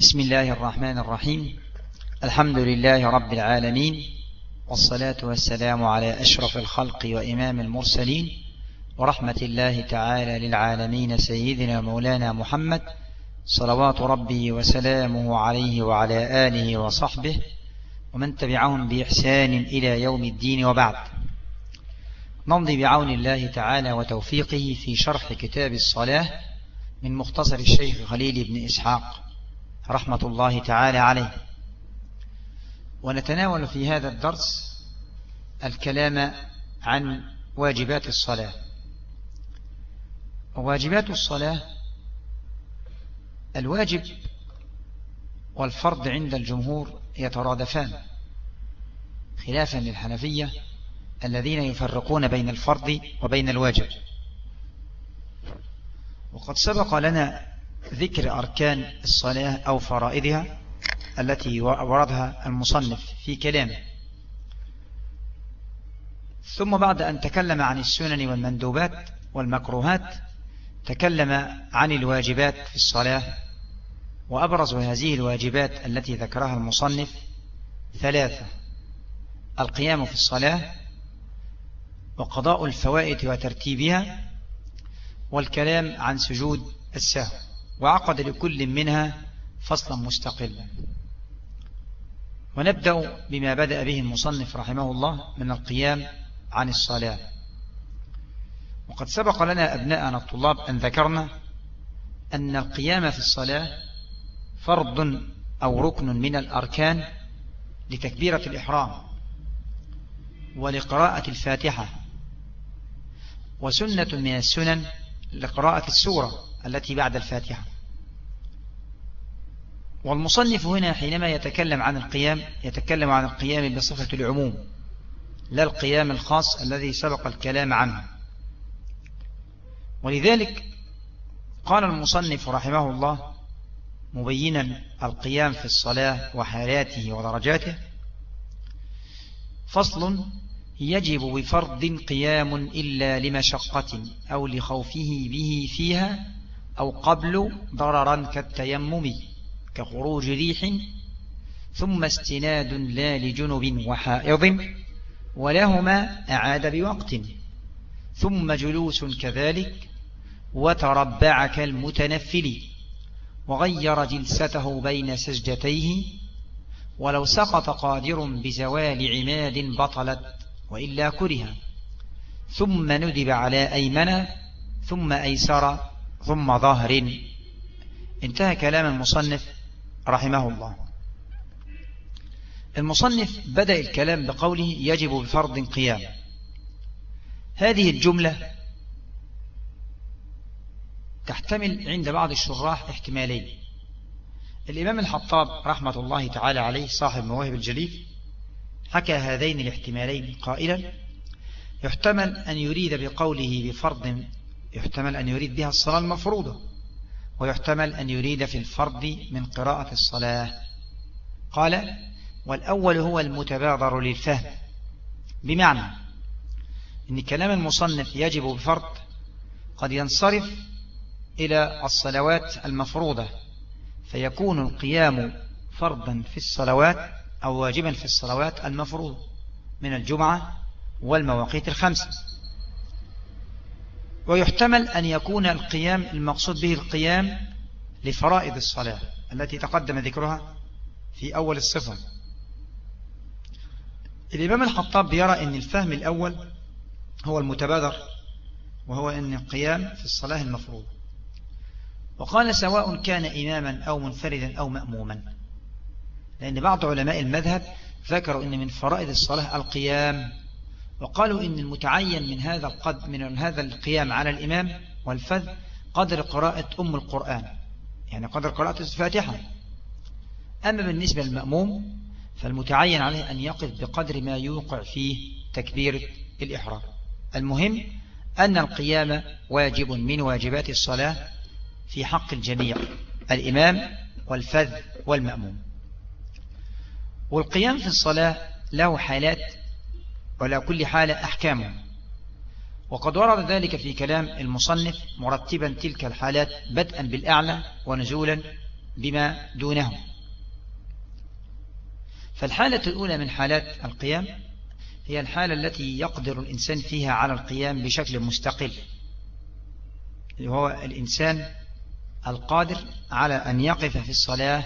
بسم الله الرحمن الرحيم. الحمد لله رب العالمين والصلاة والسلام على أشرف الخلق وإمام المرسلين ورحمة الله تعالى للعالمين سيدنا مولانا محمد صلوات ربي وسلامه عليه وعلى آله وصحبه ومن تبعهم بإحسان إلى يوم الدين وبعد. نمضي بعون الله تعالى وتوفيقه في شرح كتاب الصلاة من مختصر الشيخ خليل بن إسحاق. رحمة الله تعالى عليه. ونتناول في هذا الدرس الكلام عن واجبات الصلاة. وواجبات الصلاة الواجب والفرض عند الجمهور يترادفان. خلافا للحنفية الذين يفرقون بين الفرض وبين الواجب. وقد سبق لنا ذكر أركان الصلاة أو فرائضها التي وردها المصنف في كلامه. ثم بعد أن تكلم عن السنن والمندوبات والمكروهات تكلم عن الواجبات في الصلاة وأبرز هذه الواجبات التي ذكرها المصنف ثلاثة القيام في الصلاة وقضاء الفوائد وترتيبها والكلام عن سجود السهو. وعقد لكل منها فصلا مستقلا. ونبدأ بما بدأ به المصنف رحمه الله من القيام عن الصلاة. وقد سبق لنا أبناءنا الطلاب أن ذكرنا أن القيام في الصلاة فرض أو ركن من الأركان لتكبيرة الإحرام ولقراءة الفاتحة وسنة من السنن لقراءة السورة التي بعد الفاتحة. والمصنف هنا حينما يتكلم عن القيام يتكلم عن القيام بصفة العموم لا القيام الخاص الذي سبق الكلام عنه. ولذلك قال المصنف رحمه الله مبينا القيام في الصلاة وحالاته ودرجاته فصل يجب بفرض قيام إلا لمشقة أو لخوفه به فيها أو قبل ضررا كالتيمم كخروج ريح ثم استناد لا لجنب وحائض ولهما أعاد بوقت. ثم جلوس كذلك وتربع كالمتنفل وغير جلسته بين سجدتيه ولو سقط قادر بزوال عماد بطلت وإلا كره. ثم ندب على أيمن ثم أيسر ثم ظهر انتهى كلام المصنف رحمه الله. المصنف بدأ الكلام بقوله يجب بفرض قيام. هذه الجملة تحتمل عند بعض الشراح احتمالين. الإمام الحطاب رحمة الله تعالى عليه صاحب مواهب الجليل حكى هذين الاحتمالين قائلا يحتمل أن يريد بقوله بفرض يحتمل أن يريد بها الصلاة المفروضة ويحتمل أن يريد في الفرض من قراءة الصلاة. قال والأول هو المتبادر للفهم. بمعنى أن كلام المصنف يجب بفرض قد ينصرف إلى الصلوات المفروضة فيكون القيام فرضا في الصلوات أو واجبا في الصلوات المفروض من الجمعة والمواقيت الخمسة. ويحتمل أن يكون القيام المقصود به القيام لفرائض الصلاة التي تقدم ذكرها في أول الصفة. الإمام الحطاب يرى أن الفهم الأول هو المتبادر وهو أن القيام في الصلاة المفروض. وقال سواء كان إماما أو منفردا أو مأموما. لأن بعض علماء المذهب ذكروا أن من فرائض الصلاة القيام. وقالوا إن المتعين من هذا القد من هذا القيام على الإمام والفذ قدر قراءة أم القرآن. يعني قدر قراءة الفاتحة. أما بالنسبة للمأموم فالمتعين عليه أن يقف بقدر ما يوقع فيه تكبير الإحرام. المهم أن القيام واجب من واجبات الصلاة في حق الجميع الإمام والفذ والمأموم. والقيام في الصلاة له حالات ولا كل حالة أحكامه وقد ورد ذلك في كلام المصنف مرتبا تلك الحالات بدءا بالأعلى ونزولا بما دونه فالحالة الأولى من حالات القيام هي الحالة التي يقدر الإنسان فيها على القيام بشكل مستقل هو الإنسان القادر على أن يقف في الصلاة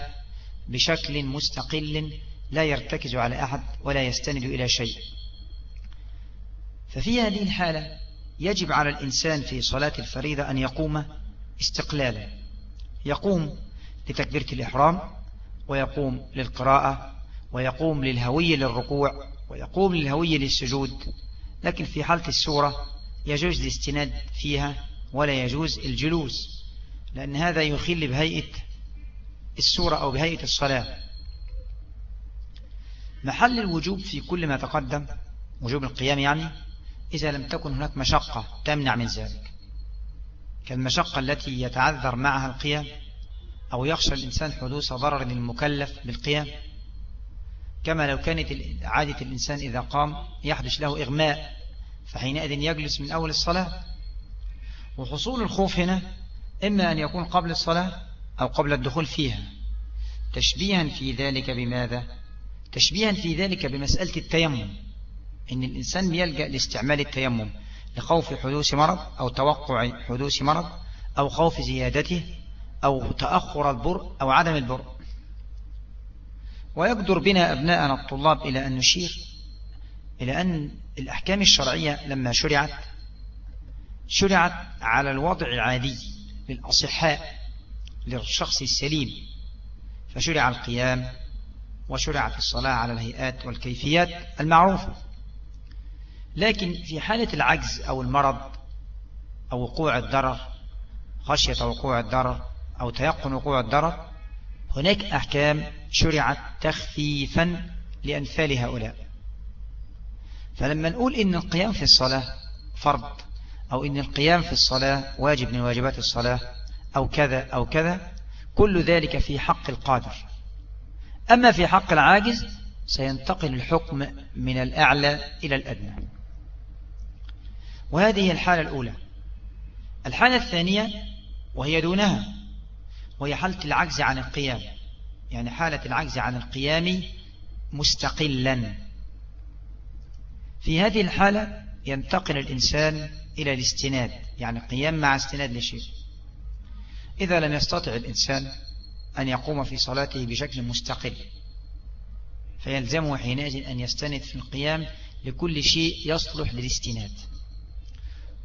بشكل مستقل لا يرتكز على أحد ولا يستند إلى شيء. ففي هذه الحالة يجب على الإنسان في صلاة الفريضة أن يقوم استقلالا. يقوم لتكبيرة الإحرام ويقوم للقراءة ويقوم للهوي للركوع ويقوم للهوي للسجود. لكن في حالة السورة يجوز الاستناد فيها ولا يجوز الجلوس لأن هذا يخل بهيئة السورة أو بهيئة الصلاة. محل الوجوب في كل ما تقدم وجوب القيام يعني إذا لم تكن هناك مشقة تمنع من ذلك. كالمشقة التي يتعذر معها القيام أو يخشى الإنسان حدوث ضرر للمكلف بالقيام. كما لو كانت عادة الإنسان إذا قام يحدث له إغماء فحينئذ يجلس من أول الصلاة. وحصول الخوف هنا إما أن يكون قبل الصلاة أو قبل الدخول فيها. تشبيها في ذلك بماذا؟ تشبيها في ذلك بمسألة التيمم. إن الإنسان يلجأ لاستعمال التيمم لخوف حدوث مرض أو توقع حدوث مرض أو خوف زيادته أو تأخر البر أو عدم البر. ويقدر بنا أبناءنا الطلاب إلى أن نشير إلى أن الأحكام الشرعية لما شرعت شرعت على الوضع العادي للأصحاء للشخص السليم فشرع القيام وشرعت الصلاة على الهيئات والكيفيات المعروفة. لكن في حالة العجز أو المرض أو وقوع الضرر خشية وقوع الضرر أو تيقن وقوع الضرر هناك أحكام شرعت تخفيفا لأمثال هؤلاء. فلما نقول إن القيام في الصلاة فرض أو إن القيام في الصلاة واجب من واجبات الصلاة أو كذا أو كذا كل ذلك في حق القادر. أما في حق العاجز سينتقل الحكم من الأعلى إلى الأدنى. وهذه الحالة الأولى. الحالة الثانية وهي دونها وهي حالة العجز عن القيام. يعني حالة العجز عن القيام مستقلا. في هذه الحالة ينتقل الإنسان إلى الاستناد يعني قيام مع استناد لشيء. إذا لم يستطع الإنسان أن يقوم في صلاته بشكل مستقل فيلزمه حينئذ أن يستند في القيام لكل شيء يصلح للاستناد.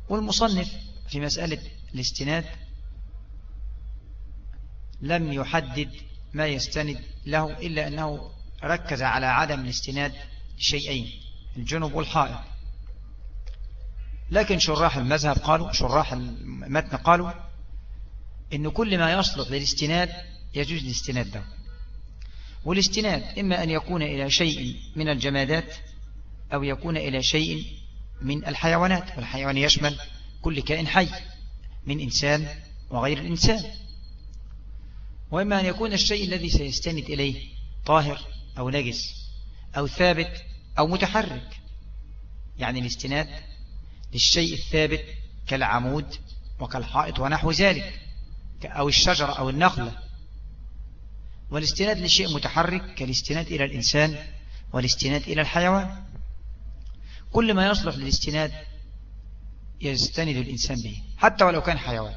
والمصنف في مسألة الاستناد لم يحدد ما يستند له إلا أنه ركز على عدم الاستناد لشيئين الجنوب والحائط. لكن شراح المذهب قالوا شراح المتن قالوا إن كل ما يصلح للاستناد يجوز الاستناد ده والاستناد إما أن يكون إلى شيء من الجمادات أو يكون إلى شيء من الحيوانات والحيوان يشمل كل كائن حي من إنسان وغير الإنسان. وإما أن يكون الشيء الذي سيستند إليه طاهر أو نجس أو ثابت أو متحرك يعني الاستناد للشيء الثابت كالعمود وكالحائط ونحو ذلك أو الشجرة أو النخلة. والاستناد لشيء متحرك كالاستناد إلى الإنسان والاستناد إلى الحيوان. كل ما يصلح للاستناد يستند الإنسان به حتى ولو كان حيوان.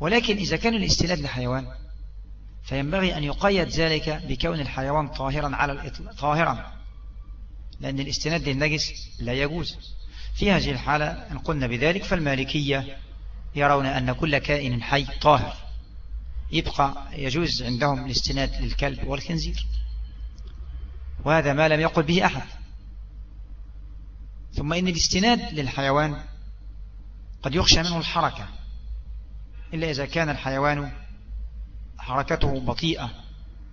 ولكن إذا كان الاستناد لحيوان فينبغي أن يقيد ذلك بكون الحيوان طاهرا على الإطلاق طاهرا. لأن الاستناد للنجس لا يجوز. في هذه الحالة إن قلنا بذلك فالمالكية يرون أن كل كائن حي طاهر. يبقى يجوز عندهم الاستناد للكلب والخنزير. وهذا ما لم يقل به أحد. ثم إن الاستناد للحيوان قد يخشى منه الحركة إلا إذا كان الحيوان حركته بطيئة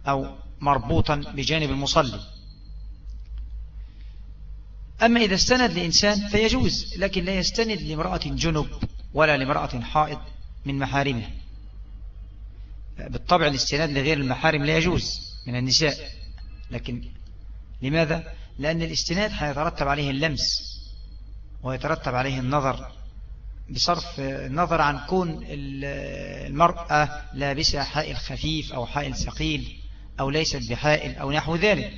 أو مربوطا بجانب المصلي. أما إذا استند لإنسان فيجوز لكن لا يستند لامرأة جنب ولا لامرأة حائض من محارمه. بالطبع الاستناد لغير المحارم لا يجوز من النساء لكن لماذا؟ لأن الاستناد هيترتب عليه اللمس. ويترتب عليه النظر بصرف النظر عن كون المرأة لابسة حائل خفيف أو حائل ثقيل أو ليست بحائل أو نحو ذلك.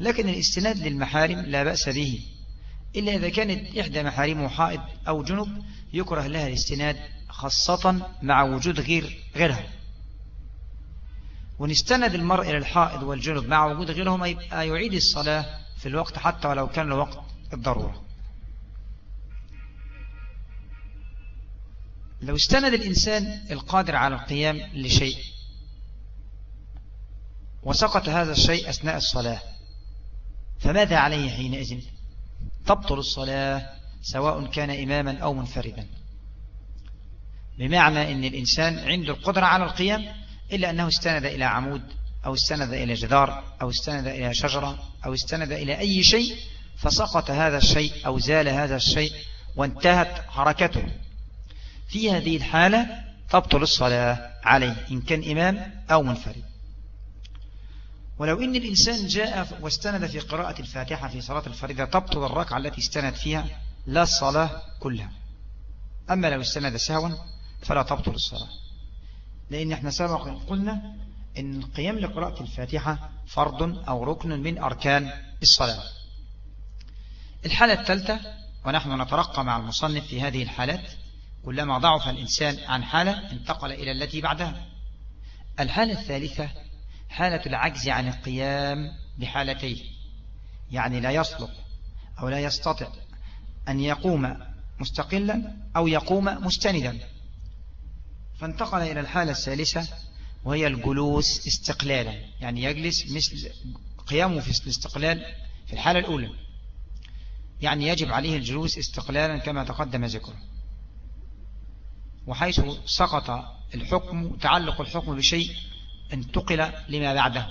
لكن الاستناد للمحارم لا بأس به إلا إذا كانت إحدى محارمه حائض أو جنب يكره لها الاستناد خاصة مع وجود غير غيرها. ونستند المرء إلى الحائض والجنب مع وجود غيرهم يعيد الصلاة في الوقت حتى ولو كان لوقت الضرورة. لو استند الإنسان القادر على القيام لشيء وسقط هذا الشيء أثناء الصلاة فماذا عليه حينئذ؟ تبطل الصلاة سواء كان إماما أو منفردا. بمعنى أن الإنسان عنده القدرة على القيام إلا أنه استند إلى عمود أو استند إلى جدار أو استند إلى شجرة أو استند إلى أي شيء فسقط هذا الشيء أو زال هذا الشيء وانتهت حركته. في هذه الحالة تبطل الصلاة عليه إن كان إمام أو منفرد. ولو إن الإنسان جاء واستند في قراءة الفاتحة في صلاة الفريضة تبطل الركعة التي استند فيها لا الصلاة كلها. أما لو استند سهوا فلا تبطل الصلاة. لأن إحنا سبق قلنا أن القيام لقراءة الفاتحة فرض أو ركن من أركان الصلاة. الحالة الثالثة ونحن نترقى مع المصنف في هذه الحالات كلما ضعف الإنسان عن حالة انتقل إلى التي بعدها. الحالة الثالثة حالة العجز عن القيام بحالتين يعني لا يصلح أو لا يستطع أن يقوم مستقلا أو يقوم مستندا. فانتقل إلى الحالة الثالثة وهي الجلوس استقلالا يعني يجلس مثل قيامه في الاستقلال في الحالة الأولى. يعني يجب عليه الجلوس استقلالا كما تقدم ذكره. وحيث سقط الحكم تعلق الحكم بشيء انتقل لما بعده.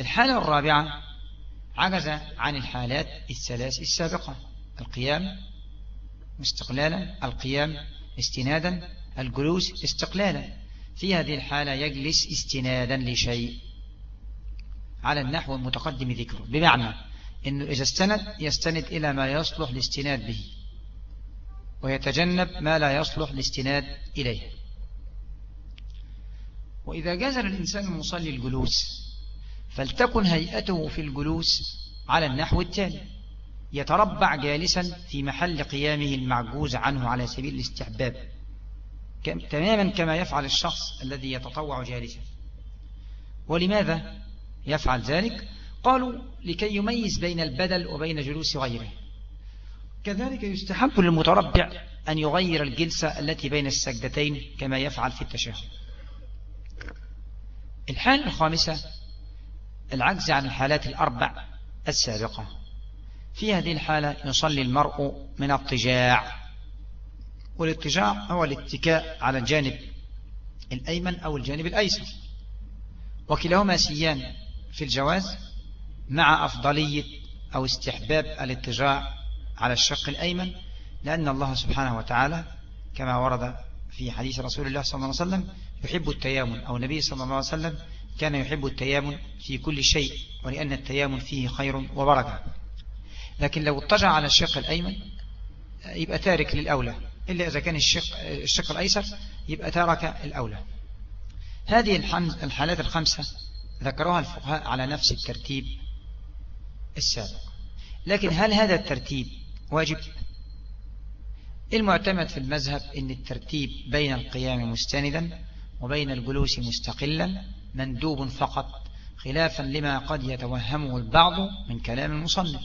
الحالة الرابعة عجز عن الحالات الثلاث السابقة القيام استقلالا القيام استنادا الجلوس استقلالا. في هذه الحالة يجلس استنادا لشيء. على النحو المتقدم ذكره. بمعنى أنه إذا استند يستند إلى ما يصلح الاستناد به. ويتجنب ما لا يصلح الاستناد إليه. وإذا جازل الإنسان المصلي الجلوس فلتكن هيئته في الجلوس على النحو التالي. يتربع جالسا في محل قيامه المعجوز عنه على سبيل الاستحباب تماما كما يفعل الشخص الذي يتطوع جالسا. ولماذا يفعل ذلك؟ قالوا لكي يميز بين البدل وبين جلوس غيره. كذلك يستحب للمتربع أن يغير الجلسة التي بين السجدتين كما يفعل في التشهد. الحالة الخامسة العجز عن الحالات الأربع السابقة. في هذه الحالة يصلي المرء من الطجاع والاتجاع هو الاتكاء على الجانب الأيمن أو الجانب الأيسر. وكلاهما سيان في الجواز مع أفضلية أو استحباب الاتجاع على الشق الأيمن لأن الله سبحانه وتعالى كما ورد في حديث رسول الله صلى الله عليه وسلم يحب التيامن أو النبي صلى الله عليه وسلم كان يحب التيامن في كل شيء ولأن التيامن فيه خير وبركة. لكن لو اتجع على الشق الأيمن يبقى تارك للأولى إلا إذا كان الشق, الشق الأيسر يبقى تارك الأولى. هذه الحالات الخمسة ذكروها الفقهاء على نفس الترتيب السابق. لكن هل هذا الترتيب واجب. المعتمد في المذهب إن الترتيب بين القيام مستندا وبين الجلوس مستقلا مندوب فقط خلافا لما قد يتوهمه البعض من كلام المصنف.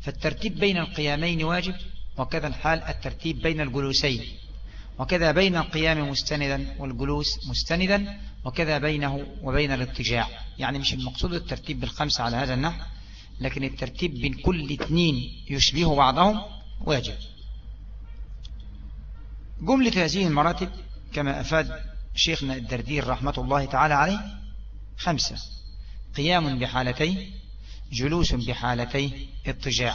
فالترتيب بين القيامين واجب وكذا الحال الترتيب بين الجلوسين. وكذا بين القيام مستندا والجلوس مستندا وكذا بينه وبين الاضطجاع يعني مش المقصود الترتيب بالخمسة على هذا النحو لكن الترتيب بين كل اثنين يشبه بعضهم واجب جملة هذه المراتب كما أفاد شيخنا الدردير رحمة الله تعالى عليه خمسة. قيام بحالتين جلوس بحالتين اضطجاع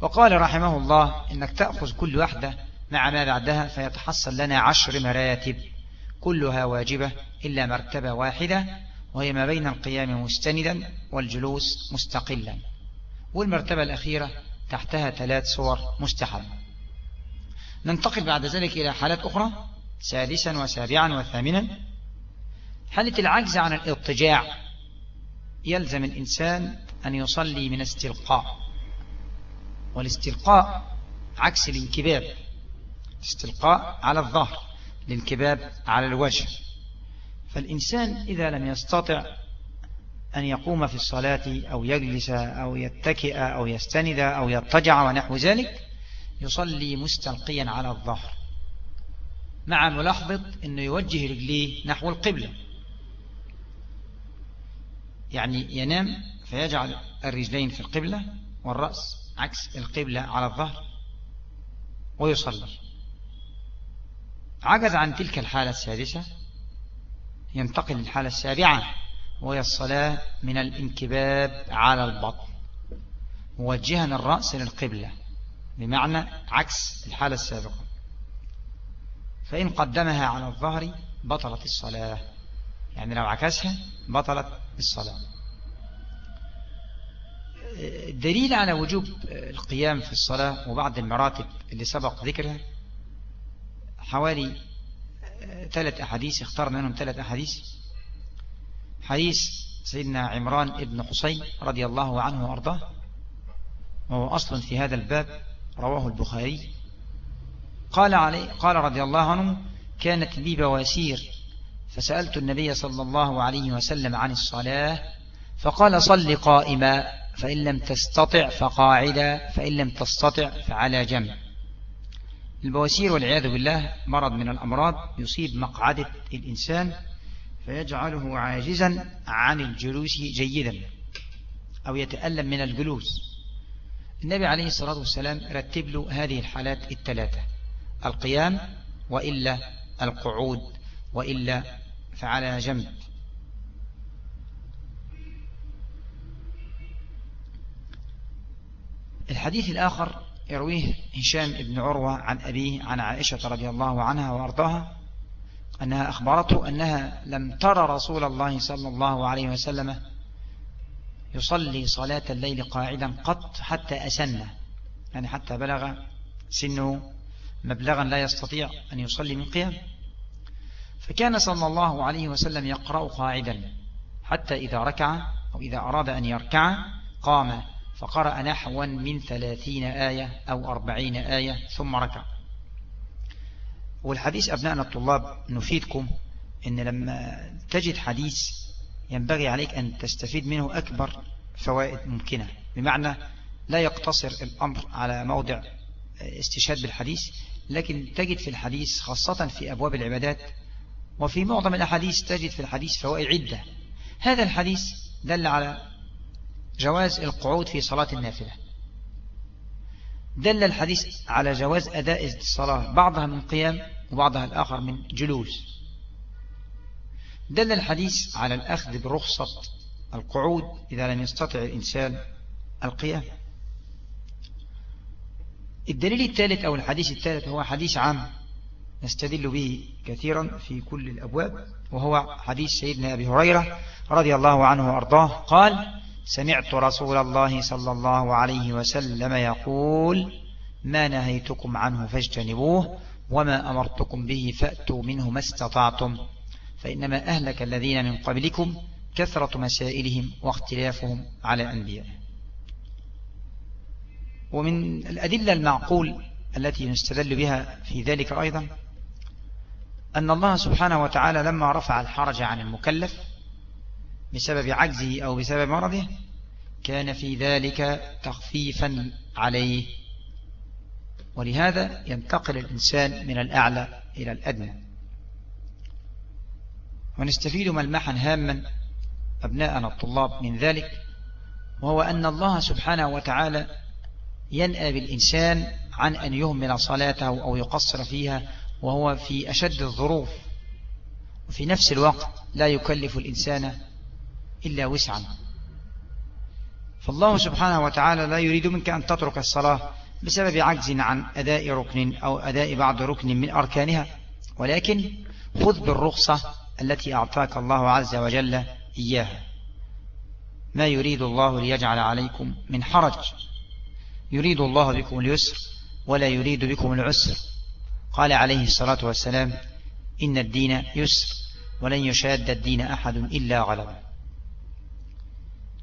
وقال رحمه الله إنك تأخذ كل واحدة مع ما بعدها فيتحصل لنا عشر مراتب كلها واجبة إلا مرتبة واحدة وهي ما بين القيام مستندا والجلوس مستقلا. والمرتبة الأخيرة تحتها ثلاث صور مستحب ننتقل بعد ذلك إلى حالات أخرى سادسا وسابعا وثامنا. حالة العجز عن الاضطجاع يلزم الإنسان أن يصلي من استلقاء. والاستلقاء عكس الانكباب. استلقاء على الظهر الانكباب على الوجه. فالإنسان إذا لم يستطع أن يقوم في الصلاة أو يجلس أو يتكئ أو يستند أو يضطجع ونحو ذلك يصلي مستلقيا على الظهر مع ملاحظة أنه يوجه رجليه نحو القبلة. يعني ينام فيجعل الرجلين في القبلة والرأس عكس القبلة على الظهر ويصلي. عجز عن تلك الحالة السادسة ينتقل للحالة السابعة وهي الصلاة من الانكباب على البطن موجها الرأس للقبلة بمعنى عكس الحالة السابقة. فإن قدمها على الظهر بطلت الصلاة يعني لو عكسها بطلت الصلاة. الدليل على وجوب القيام في الصلاة وبعض المراتب اللي سبق ذكرها حوالي ثلاث أحاديث اخترنا منهم ثلاث أحاديث. حديث سيدنا عمران ابن حسين رضي الله عنه وأرضاه وهو أصل في هذا الباب رواه البخاري. قال عليه قال رضي الله عنه كانت لي بواسير فسألت النبي صلى الله عليه وسلم عن الصلاة فقال صل قائما فإن لم تستطع فقاعدا فإن لم تستطع فعلى جنب. البواسير والعياذ بالله مرض من الأمراض يصيب مقعدة الإنسان فيجعله عاجزا عن الجلوس جيدا أو يتألم من الجلوس. النبي عليه الصلاة والسلام رتب له هذه الحالات الثلاثة القيام وإلا القعود وإلا فعلى جنب. الحديث الآخر يرويه هشام بن عروة عن أبيه عن عائشة رضي الله عنها وأرضاها أنها أخبرته أنها لم ترى رسول الله صلى الله عليه وسلم يصلي صلاة الليل قاعدا قط حتى أسن يعني حتى بلغ سنه مبلغا لا يستطيع أن يصلي من قيام. فكان صلى الله عليه وسلم يقرأ قاعدا حتى إذا ركع أو إذا أراد أن يركع قام. فقرأ نحوا من ثلاثين آية أو أربعين آية ثم ركع. والحديث أبنائنا الطلاب نفيدكم أن لما تجد حديث ينبغي عليك أن تستفيد منه أكبر فوائد ممكنة. بمعنى لا يقتصر الأمر على موضع استشهاد بالحديث لكن تجد في الحديث خاصة في أبواب العبادات وفي معظم الأحاديث تجد في الحديث فوائد عدة. هذا الحديث دل على جواز القعود في صلاة النافلة. دل الحديث على جواز أداء الصلاة بعضها من قيام وبعضها الآخر من جلوس. دل الحديث على الأخذ برخصة القعود إذا لم يستطع الإنسان القيام. الدليل الثالث أو الحديث الثالث هو حديث عام نستدل به كثيرا في كل الأبواب وهو حديث سيدنا أبي هريرة رضي الله عنه وأرضاه. قال سمعت رسول الله صلى الله عليه وسلم يقول ما نهيتكم عنه فاجتنبوه وما أمرتكم به فأتوا منه ما استطعتم. فإنما أهلك الذين من قبلكم كثرة مسائلهم واختلافهم على أنبيائهم ومن الأدلة المعقول التي نستدل بها في ذلك أيضا أن الله سبحانه وتعالى لما رفع الحرج عن المكلف بسبب عجزه أو بسبب مرضه كان في ذلك تخفيفا عليه. ولهذا ينتقل الإنسان من الأعلى إلى الأدنى. ونستفيد ملمحا هاما أبناءنا الطلاب من ذلك وهو أن الله سبحانه وتعالى ينأى بالإنسان عن أن يهمل صلاته أو يقصر فيها وهو في أشد الظروف. وفي نفس الوقت لا يكلف الإنسان إلا وسعا. فالله سبحانه وتعالى لا يريد منك أن تترك الصلاة بسبب عجز عن أداء ركن أو أداء بعض ركن من أركانها. ولكن خذ بالرخصة التي أعطاك الله عز وجل إياها. ما يريد الله ليجعل عليكم من حرج. يريد الله بكم اليسر ولا يريد بكم العسر. قال عليه الصلاة والسلام إن الدين يسر ولن يشاد الدين أحد إلا غلبه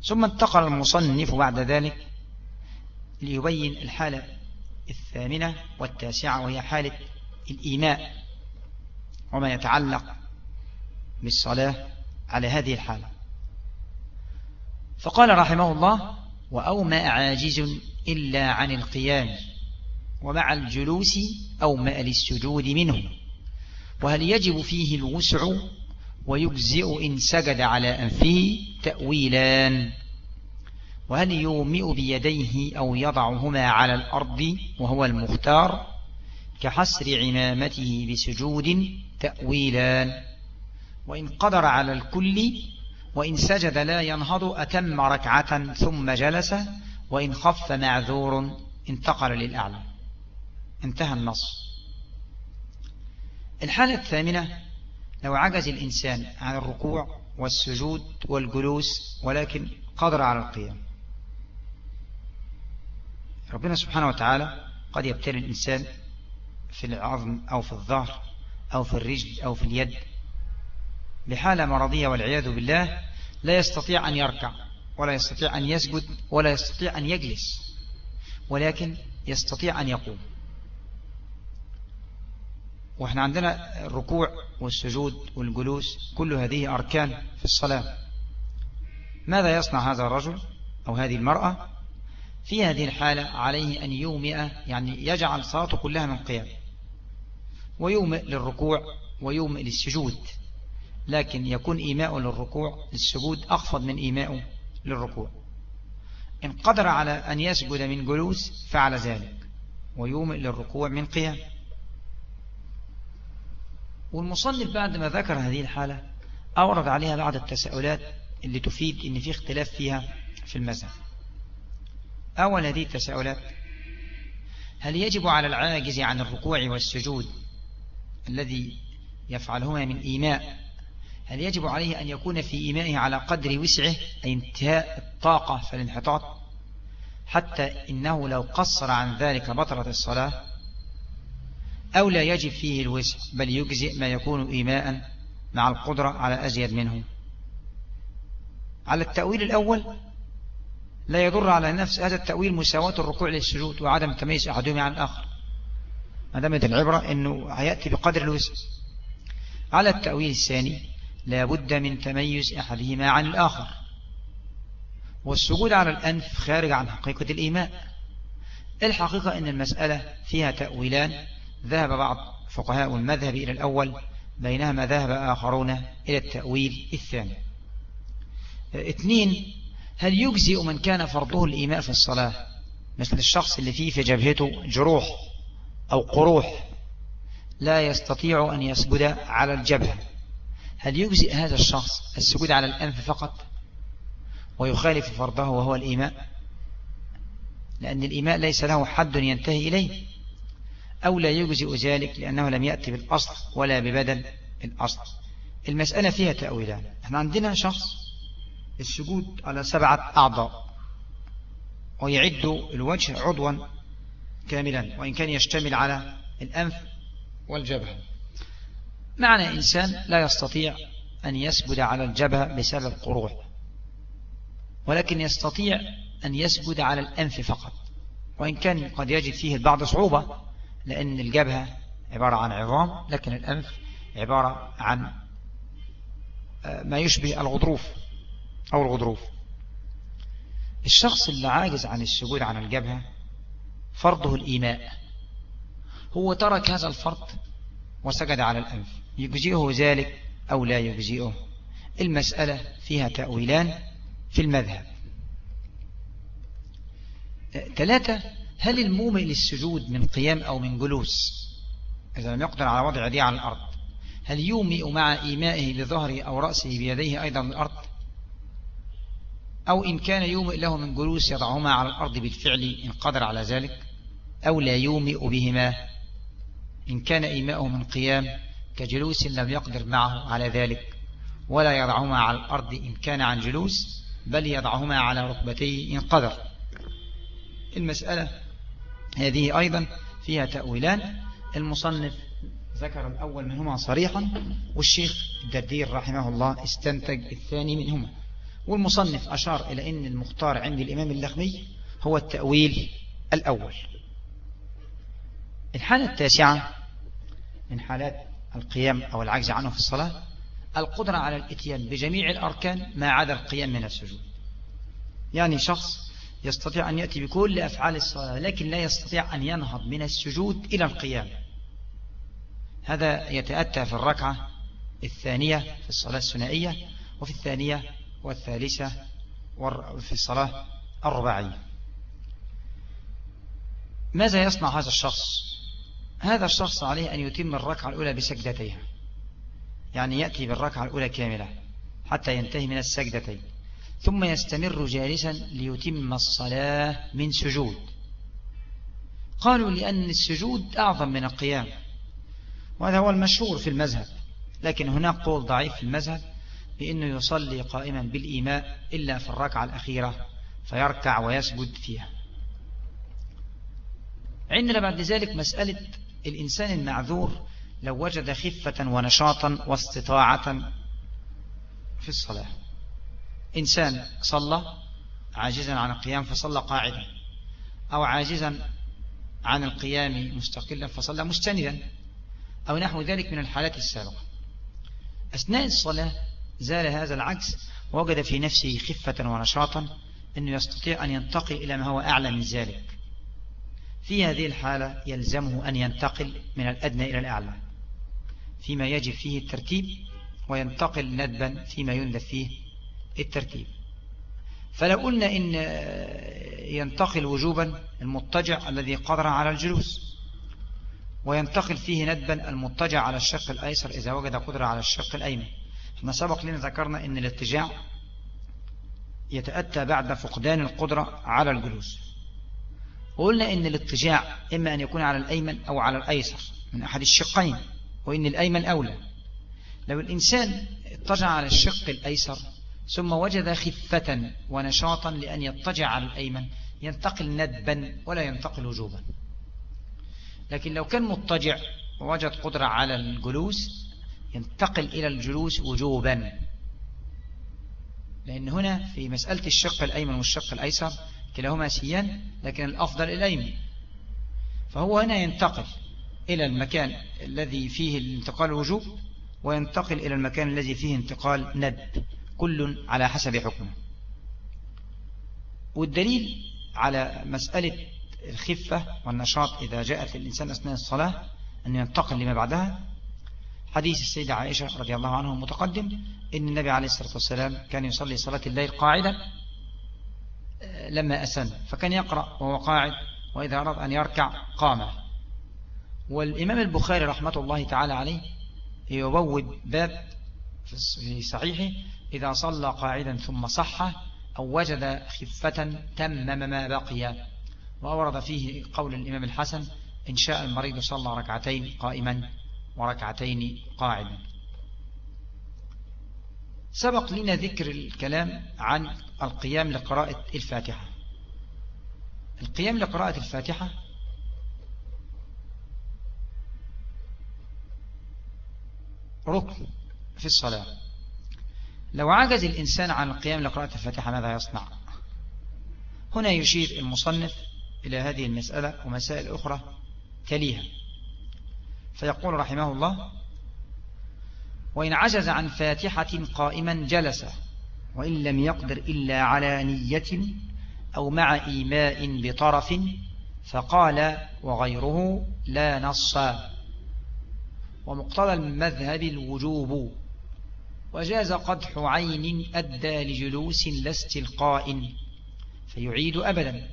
ثم انتقل المصنف بعد ذلك ليبين الحالة الثامنة والتاسعة وهي حالة الإيماء وما يتعلق بالصلاة على هذه الحالة. فقال رحمه الله وأومأ عاجز إلا عن القيام ومع الجلوس أومأ للسجود منه وهل يجب فيه الوسع ويجزئ إن سجد على أنفه تأويلان وهل يومئ بيديه أو يضعهما على الأرض وهو المختار كحسر عمامته بسجود تأويلان وإن قدر على الكل وإن سجد لا ينهض أتم ركعة ثم جلس وإن خف معذور انتقل للأعلى. انتهى النص. الحالة الثامنة لو عجز الإنسان عن الركوع والسجود والجلوس ولكن قدر على القيام. ربنا سبحانه وتعالى قد يبتلي الإنسان في العظم أو في الظهر أو في الرجل أو في اليد. بحالة مرضية والعياذ بالله لا يستطيع أن يركع ولا يستطيع أن يسجد ولا يستطيع أن يجلس ولكن يستطيع أن يقوم. وإحنا عندنا الركوع والسجود والجلوس كل هذه أركان في الصلاة. ماذا يصنع هذا الرجل أو هذه المرأة؟ في هذه الحالة عليه أن يومئ يعني يجعل صلاته كلها من قيام ويومئ للركوع ويومئ للسجود لكن يكون إيماء للركوع للسجود أخفض من إيماء للركوع. إن قدر على أن يسجد من جلوس فعل ذلك ويومئ للركوع من قيام. والمصنف بعد ما ذكر هذه الحالة أورد عليها بعض التساؤلات اللي تفيد أن في اختلاف فيها في المذهب. أول هذه التساؤلات هل يجب على العاجز عن الركوع والسجود الذي يفعلهما من إيماء؟ هل يجب عليه أن يكون في إيمائه على قدر وسعه أي انتهاء الطاقة في الانحطاط؟ حتى إنه لو قصر عن ذلك بطلة الصلاة أو لا يجب فيه الوسع بل يجزئ ما يكون إيماء مع القدرة على أزيد منه. على التأويل الأول لا يضر على نفس هذا التأويل مساواة الركوع للسجود وعدم تمييز أحدهما عن الآخر. ما دامت العبرة أنه هيأتي بقدر الوسع. على التأويل الثاني لا بد من تميز أحدهما عن الآخر. والسجود على الأنف خارج عن حقيقة الإيماء. الحقيقة أن المسألة فيها تأويلان ذهب بعض فقهاء المذهب إلى الأول بينما ذهب آخرون إلى التأويل الثاني. اثنين هل يجزئ من كان فرضه الإيماء في الصلاة؟ مثل الشخص اللي فيه في جبهته جروح أو قروح لا يستطيع أن يسجد على الجبهة. هل يجزئ هذا الشخص السجود على الأنف فقط؟ ويخالف فرضه وهو الإيماء؟ لأن الإيماء ليس له حد ينتهي إليه. أو لا يجزئ ذلك لأنه لم يأتي بالأصل ولا ببدل الأصل المسألة فيها تأويلان. إحنا عندنا شخص السجود على سبعة أعضاء ويعد الوجه عضوا كاملا وإن كان يشتمل على الأنف والجبهة. معنى إنسان لا يستطيع أن يسجد على الجبهة بسبب قروح ولكن يستطيع أن يسجد على الأنف فقط. وإن كان قد يجد فيه البعض صعوبة لأن الجبهة عبارة عن عظام لكن الأنف عبارة عن آه، ما يشبه الغضروف أو الغضروف. الشخص اللي عاجز عن السجود عن الجبهة فرضه الإيماء. هو ترك هذا الفرض وسجد على الأنف. يجزئه ذلك أو لا يجزئه. المسألة فيها تأويلان في المذهب. ثلاثة هل المومئ للسجود من قيام أو من جلوس؟ إذا لم يقدر على وضع يديه على الأرض هل يومئ مع إيمائه لظهره أو رأسه بيديه أيضا الأرض؟ أو إن كان يومئ له من جلوس يضعهما على الأرض بالفعل إن قدر على ذلك؟ أو لا يومئ بهما؟ إن كان إيماؤه من قيام كجلوس لم يقدر معه على ذلك ولا يضعهما على الأرض إن كان عن جلوس بل يضعهما على ركبتيه إن قدر. المسألة هذه أيضا فيها تأويلان. المصنف ذكر الأول منهما صريحا والشيخ الدردير رحمه الله استنتج الثاني منهما. والمصنف أشار إلى أن المختار عند الإمام اللخمي هو التأويل الأول. الحالة التاسعة من حالات القيام أو العجز عنه في الصلاة القدرة على الإتيان بجميع الأركان ما عدا القيام من السجود. يعني شخص يستطيع أن يأتي بكل أفعال الصلاة لكن لا يستطيع أن ينهض من السجود إلى القيام. هذا يتأتى في الركعة الثانية في الصلاة الثنائية وفي الثانية والثالثة في الصلاة الرباعية. ماذا يصنع هذا الشخص؟ هذا الشخص عليه أن يتم الركعة الأولى بسجدتيها يعني يأتي بالركعة الأولى كاملة حتى ينتهي من السجدتين. ثم يستمر جالسا ليتم الصلاة من سجود. قالوا لأن السجود أعظم من القيام وهذا هو المشهور في المذهب لكن هناك قول ضعيف في المذهب بأنه يصلي قائما بالإيماء إلا في الركعة الأخيرة فيركع ويسجد فيها. عندنا بعد ذلك مسألة الإنسان المعذور لو وجد خفة ونشاطا واستطاعة في الصلاة. إنسان صلى عاجزا عن القيام فصلى قاعدا أو عاجزا عن القيام مستقلا فصلى مستندا أو نحو ذلك من الحالات السابقة. أثناء الصلاة زال هذا العكس ووجد في نفسه خفة ونشاطا أنه يستطيع أن ينتقل إلى ما هو أعلى من ذلك. في هذه الحالة يلزمه أن ينتقل من الأدنى إلى الأعلى فيما يجب فيه الترتيب وينتقل ندبا فيما يندب فيه الترتيب. فلو قلنا إن ينتقل وجوبا المضطجع الذي قدر على الجلوس وينتقل فيه ندبا المضطجع على الشق الأيسر إذا وجد قدرة على الشق الأيمن. إحنا سبق لنا ذكرنا إن الاتجاع يتأتى بعد فقدان القدرة على الجلوس. وقلنا إن الاتجاع إما أن يكون على الأيمن أو على الأيسر من أحد الشقين وإن الأيمن أولى. لو الإنسان اتجع على الشق الأيسر ثم وجد خفة ونشاطا لأن يتجع على الأيمن ينتقل ندبا ولا ينتقل وجوبا. لكن لو كان مضطجع ووجد قدرة على الجلوس ينتقل إلى الجلوس وجوبا. لأن هنا في مسألة الشق الأيمن والشق الأيسر كلاهما سيان لكن الأفضل الأيمن. فهو هنا ينتقل إلى المكان الذي فيه الانتقال وجوب وينتقل إلى المكان الذي فيه انتقال ند. كل على حسب حكمه. والدليل على مسألة الخفة والنشاط إذا جاءت للإنسان أثناء الصلاة أن ينتقل لما بعدها حديث السيدة عائشة رضي الله عنه متقدم إن النبي عليه الصلاة والسلام كان يصلي صلاة الليل قاعدا آه، لما أسن فكان يقرأ وهو قاعد وإذا أراد أن يركع قام. والإمام البخاري رحمة الله تعالى عليه يبود باب في صحيحه إذا صلى قاعدا ثم صح أو وجد خفة تمم ما بقي. وأورد فيه قول الإمام الحسن إن شاء المريض صلى ركعتين قائما وركعتين قاعدا. سبق لنا ذكر الكلام عن القيام لقراءة الفاتحة. القيام لقراءة الفاتحة ركن في الصلاة. لو عجز الإنسان عن القيام لقراءة الفاتحة ماذا يصنع؟ هنا يشير المصنف إلى هذه المسألة ومسائل أخرى تليها. فيقول رحمه الله وإن عجز عن فاتحة قائما جلس وإن لم يقدر إلا على نية أو مع إيماء بطرف فقال وغيره لا نص ومقتضى المذهب الوجوب وجاز قدح عين أدى لجلوس لاستلقاء فيعيد أبدا.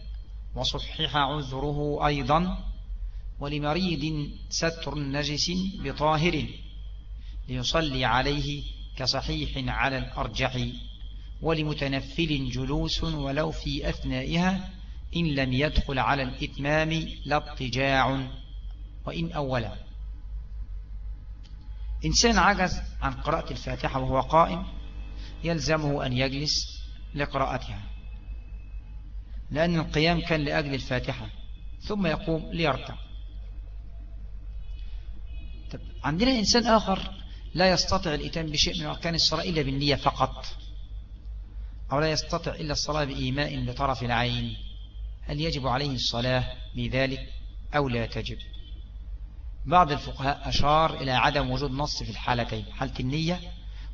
وصحح عذره أيضا ولمريض ستر نجس بطاهر ليصلي عليه كصحيح على الأرجح ولمتنفل جلوس ولو في أثنائها إن لم يدخل على الإتمام لاضطجاع وإن أولا إنسان عجز عن قراءة الفاتحة وهو قائم يلزمه أن يجلس لقراءتها لأن القيام كان لأجل الفاتحة ثم يقوم ليركع طب عندنا إنسان آخر لا يستطيع الإتام بشيء من أركان الصلاة إلا بالنية فقط أو لا يستطيع إلا الصلاة بإيماء بطرف العين هل يجب عليه الصلاة بذلك أو لا تجب؟ بعض الفقهاء أشار إلى عدم وجود نص في الحالتين حالة النية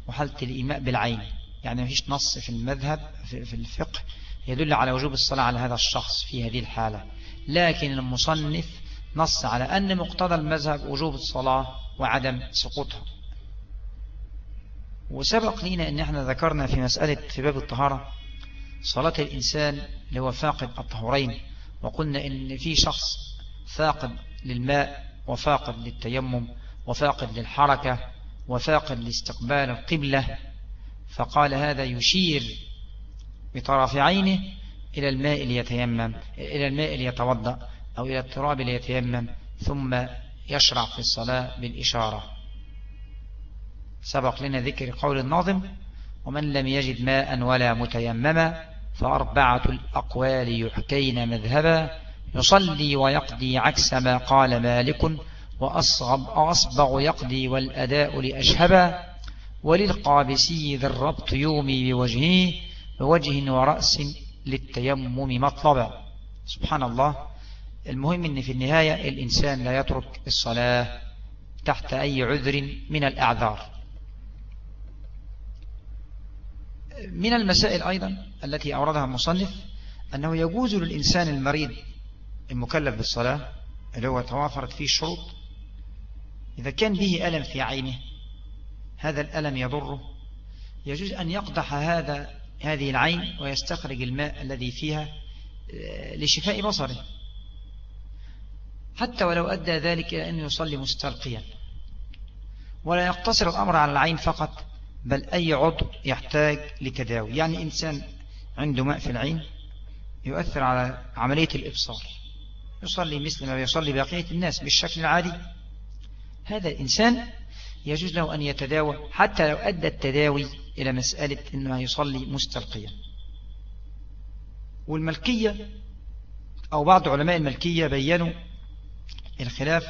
وحالة الإيماء بالعين. يعني ما فيش نص في المذهب في الفقه يدل على وجوب الصلاة على هذا الشخص في هذه الحالة. لكن المصنف نص على أن مقتضى المذهب وجوب الصلاة وعدم سقوطها. وسبق لنا أن إحنا ذكرنا في مسألة في باب الطهارة صلاة الإنسان اللي هو فاقد الطهورين وقلنا إن في شخص فاقد للماء وفاقد للتيمم وفاقد للحركة وفاقد لاستقبال القبلة. فقال هذا يشير بطرف عينه إلى الماء ليتيمم إلى الماء ليتوضأ أو إلى التراب ليتيمم ثم يشرع في الصلاة بالإشارة. سبق لنا ذكر قول الناظم ومن لم يجد ماء ولا متيمما فأربعة الأقوال يحكين مذهبا يصلي ويقضي عكس ما قال مالك أصبغ يقضي والأداء لأشهبا وللقابسي ذي الربط يومي بوجهه بوجه ورأس للتيمم مطلبا. سبحان الله. المهم إن في النهاية الإنسان لا يترك الصلاة تحت أي عذر من الأعذار. من المسائل أيضا التي أوردها المصنف أنه يجوز للإنسان المريض المكلف بالصلاة اللي هو توافرت فيه الشروط. إذا كان به ألم في عينه هذا الألم يضره. يجوز أن يقدح هذا هذه العين ويستخرج الماء الذي فيها آه، لشفاء بصره. حتى ولو أدى ذلك إلى أن يصلي مستلقيا. ولا يقتصر الأمر على العين فقط بل أي عضو يحتاج لتداوي. يعني إنسان عنده ماء في العين يؤثر على عملية الإبصار. يصلي مثل ما يصلي بقية الناس بالشكل العادي. هذا الإنسان يجوز له أن يتداوى حتى لو أدى التداوي إلى مسألة أنه يصلي مستلقيا. والملكية أو بعض علماء الملكية بيّنوا الخلاف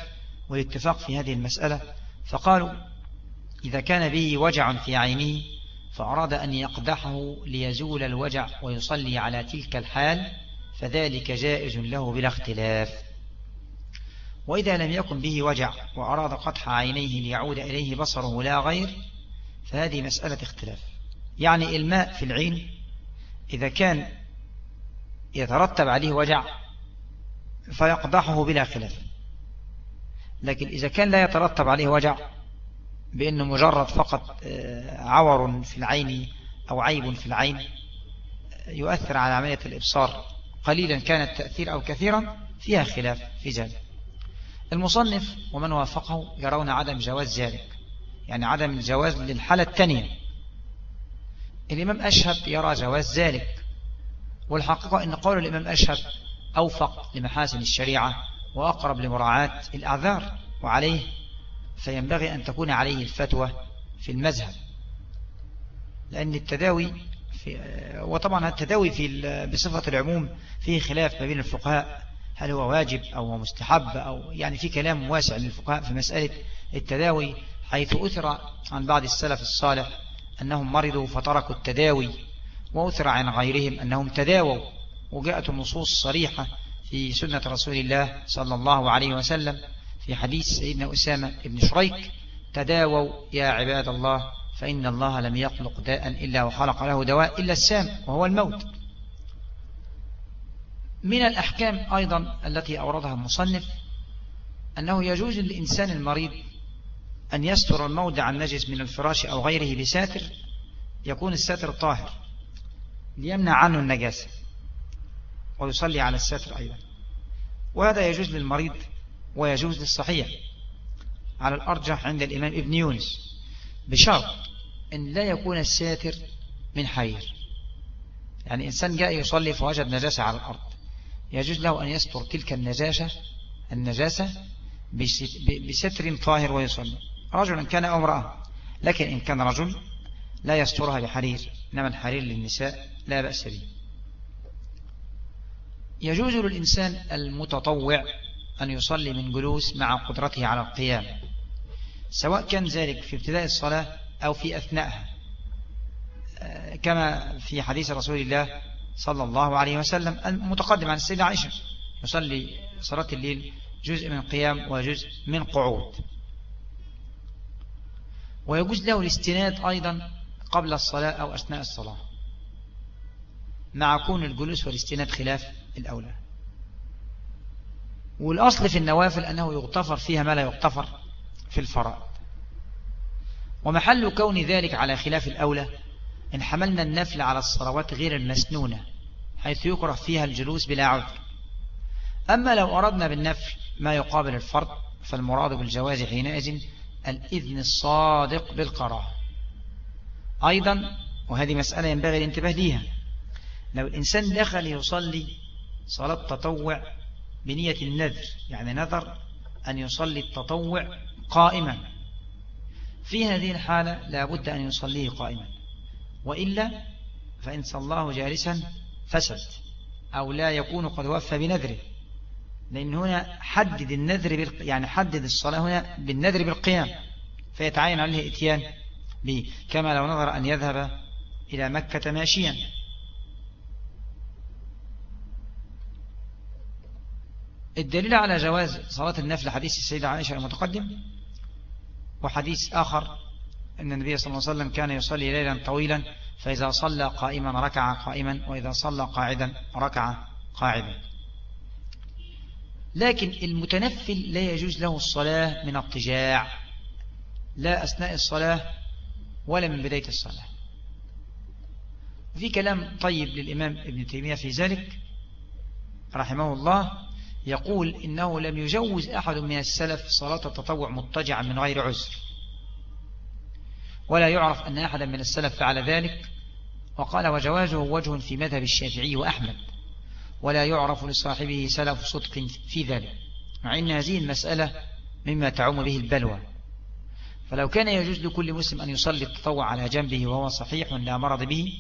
والاتفاق في هذه المسألة فقالوا إذا كان به وجع في عينه فأراد أن يقدحه ليزول الوجع ويصلي على تلك الحال فذلك جائز له بلا اختلاف. وإذا لم يكن به وجع وأراد قطح عينيه ليعود إليه بصره لا غير فهذه مسألة اختلاف. يعني الماء في العين إذا كان يترتب عليه وجع فيقضحه بلا خلاف. لكن إذا كان لا يترتب عليه وجع بأنه مجرد فقط آه، عور في العين أو عيب في العين يؤثر على عملية الإبصار. قليلا كان التأثير أو كثيرا فيها خلاف في ذلك المصنف ومن وافقه يرون عدم جواز ذلك يعني عدم الجواز للحالة الثانية. الإمام أشهب يرى جواز ذلك والحقيقة أن قول الإمام أشهب أوفق لمحاسن الشريعة وأقرب لمراعاة الأعذار وعليه فينبغي أن تكون عليه الفتوى في المذهب. لأن التداوي في وطبعا التداوي في بصفة العموم فيه خلاف ما بين الفقهاء. هل هو واجب أو مستحب أو يعني في كلام واسع للفقهاء في مسألة التداوي حيث أثر عن بعض السلف الصالح أنهم مرضوا فتركوا التداوي وأثر عن غيرهم أنهم تداووا وجاءت النصوص صريحة في سنة رسول الله صلى الله عليه وسلم في حديث سيدنا أسامة بن شريك تداووا يا عباد الله فإن الله لم يخلق داء إلا وخلق له دواء إلا السام وهو الموت. من الأحكام أيضا التي أوردها المصنف أنه يجوز للإنسان المريض أن يستر الموضع النجس من الفراش أو غيره بساتر يكون الساتر طاهر ليمنع عنه النجاسة ويصلي على الساتر أيضا. وهذا يجوز للمريض ويجوز للصحيح على الأرجح عند الإمام ابن يونس بشرط أن لا يكون الساتر من حرير يعني إنسان جاء يصلي فوجد نجاسة على الأرض. يجوز له أن يستر تلك النجاسة النجاسة بستر طاهر ويصلي. رجلا كان أو امرأة لكن إن كان رجل لا يسترها بحرير. إنما الحرير للنساء لا بأس به. يجوز للإنسان المتطوع أن يصلي من جلوس مع قدرته على القيام. سواء كان ذلك في ابتداء الصلاة أو في أثناءها آه، كما في حديث رسول الله صلى الله عليه وسلم المتقدم عن السيدة عائشة. يصلي صلاة الليل جزء من قيام وجزء من قعود ويجوز له الاستناد أيضا قبل الصلاة أو أثناء الصلاة. مع كون الجلوس والاستناد خلاف الأولى. والأصل في النوافل أنه يغتفر فيها ما لا يغتفر في الفرائض. ومحل كون ذلك على خلاف الأولى إن حملنا النفل على الصلوات غير المسنونة حيث يكره فيها الجلوس بلا عذر. أما لو أردنا بالنفل ما يقابل الفرض فالمراد بالجواز حينئذ الإذن الصادق بالقراءة أيضا وهذه مسألة ينبغي الانتباه ليها لو الإنسان دخل يصلي صلاة تطوع بنية النذر يعني نذر أن يصلي التطوع قائما. في هذه الحالة لابد أن يصليه قائما. وإلا فإن صلاه جالسا فسد أو لا يكون قد وفى بنذره. لأن هنا حدد النذر بال... يعني حدد الصلاة هنا بالنذر بالقيام فيتعين عليه إتيان به. كما لو نظر أن يذهب إلى مكة ماشيا. الدليل على جواز صلاة النفل حديث السيدة عائشة المتقدم وحديث آخر أن النبي صلى الله عليه وسلم كان يصلي ليلا طويلا فإذا صلى قائما ركع قائما وإذا صلى قاعدا ركع قاعدا. لكن المتنفل لا يجوز له الصلاة من الطجاع لا أثناء الصلاة ولا من بداية الصلاة. في كلام طيب للإمام ابن تيمية في ذلك رحمه الله يقول إنه لم يجوز أحد من السلف صلاة التطوع مضطجعا من غير عذر. ولا يعرف أن أحدا من السلف فعل ذلك. وقال وجوازه وجه في مذهب الشافعي وأحمد. ولا يعرف لصاحبه سلف صدق في ذلك. مع أن هذه المسألة مما تعم به البلوى. فلو كان يجوز لكل مسلم أن يصلي التطوع على جنبه وهو صحيح لا مرض به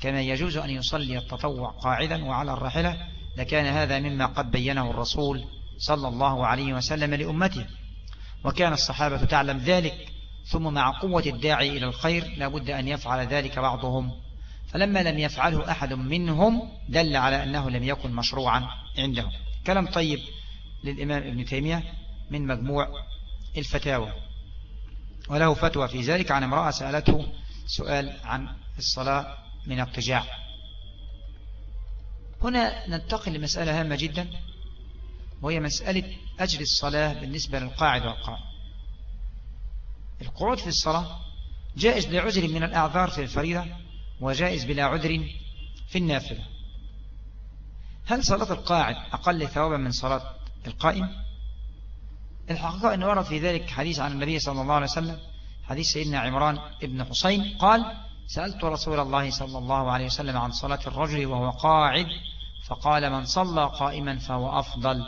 كما يجوز أن يصلي التطوع قاعدا وعلى الراحلة لكان هذا مما قد بينه الرسول صلى الله عليه وسلم لأمته. وكان الصحابة تعلم ذلك ثم مع قوة الداعي إلى الخير لابد أن يفعل ذلك بعضهم. فلما لم يفعله أحد منهم دل على أنه لم يكن مشروعا عندهم كلام طيب للإمام ابن تيمية من مجموع الفتاوى. وله فتوى في ذلك عن امرأة سألته سؤال عن الصلاة من اضطجاع هنا ننتقل لمسألة هامة جدا وهي مسألة أجر الصلاة بالنسبة للقاعد والقائم القعود في الصلاة جائز لعذر من الأعذار في الفريضة وجائز بلا عذر في النافلة. هل صلاة القاعد أقل ثوابا من صلاة القائم؟ الحقيقة أن ورد في ذلك حديث عن النبي صلى الله عليه وسلم حديث سيدنا عمران ابن حسين قال سألت رسول الله صلى الله عليه وسلم عن صلاة الرجل وهو قاعد فقال من صلى قائما فهو أفضل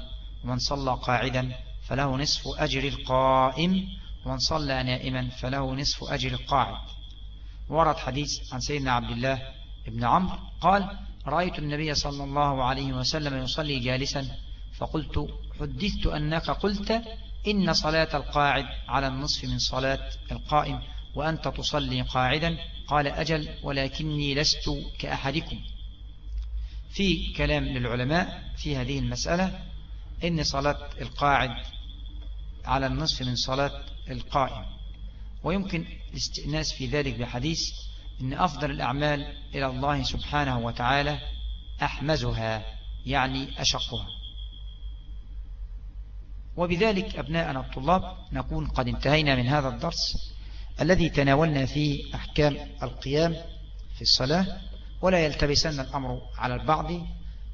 ومن صلى قاعدا فله نصف أجر القائم ومن صلى نائما فله نصف أجر القاعد. ورد حديث عن سيدنا عبد الله بن عمرو قال رأيت النبي صلى الله عليه وسلم يصلي جالسا فقلت حدثت أنك قلت إن صلاة القاعد على النصف من صلاة القائم وأنت تصلي قاعدا. قال أجل ولكني لست كأحدكم. في كلام للعلماء في هذه المسألة إن صلاة القاعد على النصف من صلاة القائم. ويمكن الاستئناس في ذلك بحديث إن أفضل الأعمال إلى الله سبحانه وتعالى أحمزها يعني أشقها. وبذلك أبناءنا الطلاب نكون قد انتهينا من هذا الدرس الذي تناولنا فيه أحكام القيام في الصلاة. ولا يلتبسن الأمر على البعض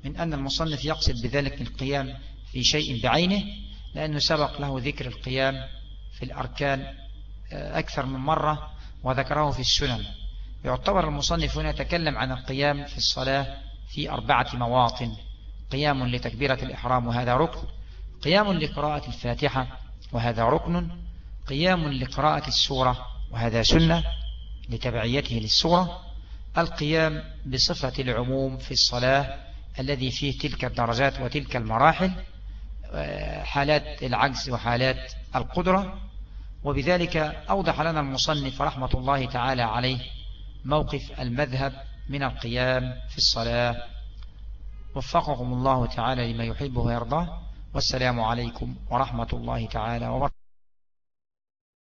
من أن المصنف يقصد بذلك القيام في شيء بعينه لأنه سبق له ذكر القيام في الأركان أكثر من مرة وذكره في السنن. يعتبر المصنف هنا يتكلم عن القيام في الصلاة في أربعة مواطن قيام لتكبيرة الإحرام وهذا ركن قيام لقراءة الفاتحة وهذا ركن قيام لقراءة السورة وهذا سنة لتبعيته للسورة القيام بصفة العموم في الصلاة الذي فيه تلك الدرجات وتلك المراحل حالات العجز وحالات القدرة. وبذلك أوضح لنا المصنف رحمة الله تعالى عليه موقف المذهب من القيام في الصلاة. وفقكم الله تعالى لما يحبه ويرضاه. والسلام عليكم ورحمة الله تعالى وبركاته.